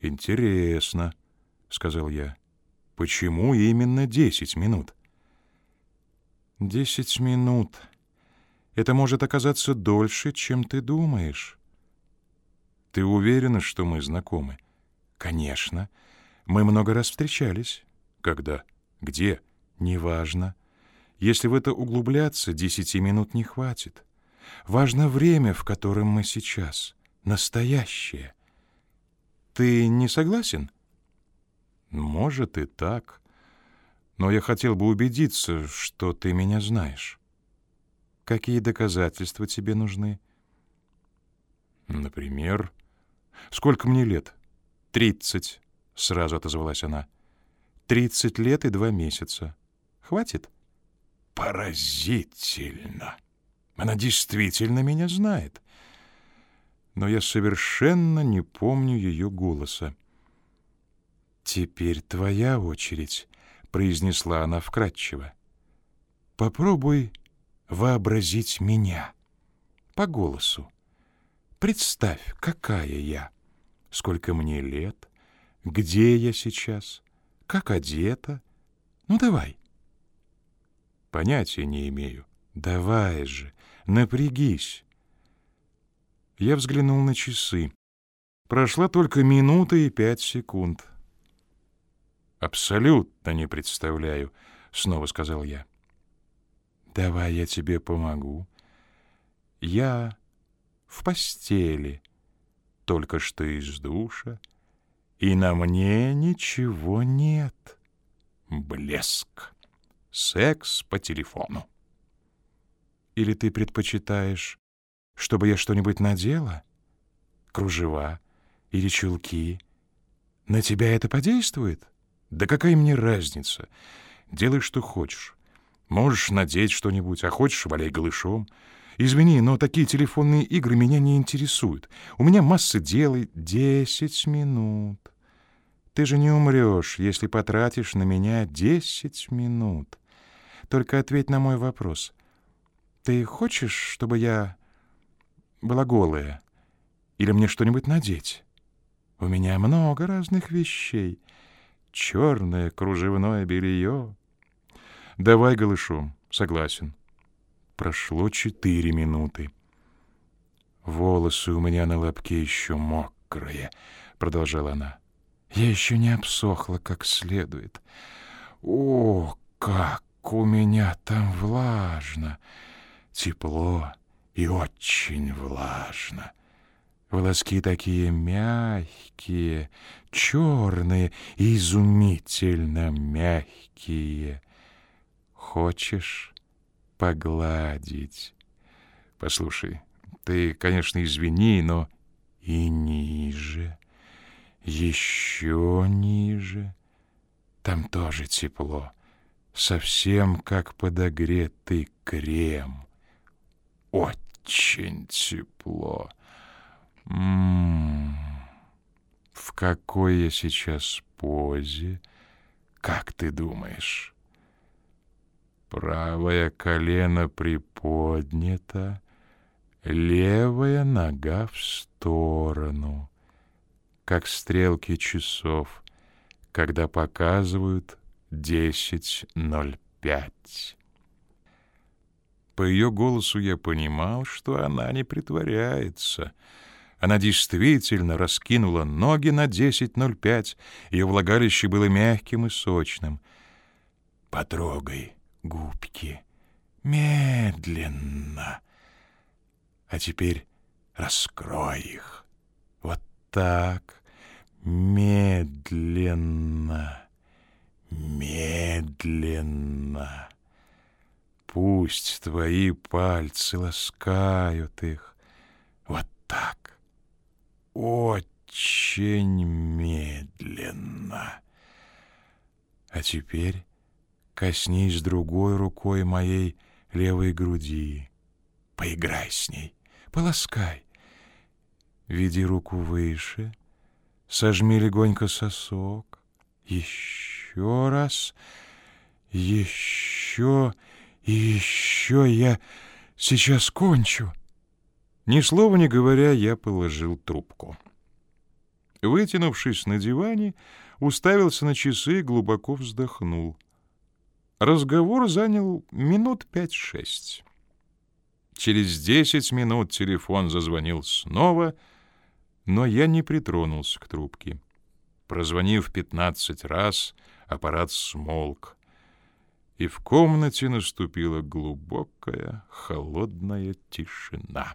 «Интересно», — сказал я. «Почему именно десять минут?» «Десять минут. Это может оказаться дольше, чем ты думаешь». «Ты уверена, что мы знакомы?» «Конечно. Мы много раз встречались». «Когда? Где?» «Неважно. Если в это углубляться, десяти минут не хватит. Важно время, в котором мы сейчас. Настоящее. Ты не согласен?» «Может и так. Но я хотел бы убедиться, что ты меня знаешь. Какие доказательства тебе нужны?» «Например...» «Сколько мне лет?» «Тридцать», — сразу отозвалась она. «Тридцать лет и два месяца. Хватит?» «Поразительно! Она действительно меня знает» но я совершенно не помню ее голоса. «Теперь твоя очередь», — произнесла она вкратчиво. «Попробуй вообразить меня по голосу. Представь, какая я, сколько мне лет, где я сейчас, как одета. Ну, давай». «Понятия не имею». «Давай же, напрягись». Я взглянул на часы. Прошла только минута и пять секунд. «Абсолютно не представляю», — снова сказал я. «Давай я тебе помогу. Я в постели, только что из душа, и на мне ничего нет. Блеск. Секс по телефону. Или ты предпочитаешь чтобы я что-нибудь надела? Кружева или чулки? На тебя это подействует? Да какая мне разница? Делай, что хочешь. Можешь надеть что-нибудь, а хочешь — валяй голышом. Извини, но такие телефонные игры меня не интересуют. У меня масса дел и десять минут. Ты же не умрешь, если потратишь на меня десять минут. Только ответь на мой вопрос. Ты хочешь, чтобы я была голая. Или мне что-нибудь надеть? У меня много разных вещей. Черное кружевное белье. Давай голышом. Согласен. Прошло четыре минуты. Волосы у меня на лобке еще мокрые, продолжала она. Я еще не обсохла как следует. О, как у меня там влажно, тепло и очень влажно. Волоски такие мягкие, черные изумительно мягкие. Хочешь погладить? Послушай, ты, конечно, извини, но и ниже, еще ниже. Там тоже тепло, совсем как подогретый крем. Очень тепло. М -м -м. В какой я сейчас позе? Как ты думаешь? Правое колено приподнято, левая нога в сторону, как стрелки часов, когда показывают десять ноль пять. По ее голосу я понимал, что она не притворяется. Она действительно раскинула ноги на 10.05, ее влагалище было мягким и сочным. «Потрогай губки. Медленно. А теперь раскрой их. Вот так. Медленно. Медленно». Пусть твои пальцы ласкают их. Вот так. Очень медленно. А теперь коснись другой рукой моей левой груди. Поиграй с ней, поласкай. Веди руку выше, сожми легонько сосок. Еще раз, еще... И еще я сейчас кончу. Ни слова не говоря, я положил трубку. Вытянувшись на диване, уставился на часы и глубоко вздохнул. Разговор занял минут пять-шесть. Через десять минут телефон зазвонил снова, но я не притронулся к трубке. Прозвонив пятнадцать раз, аппарат смолк, и в комнате наступила глубокая холодная тишина.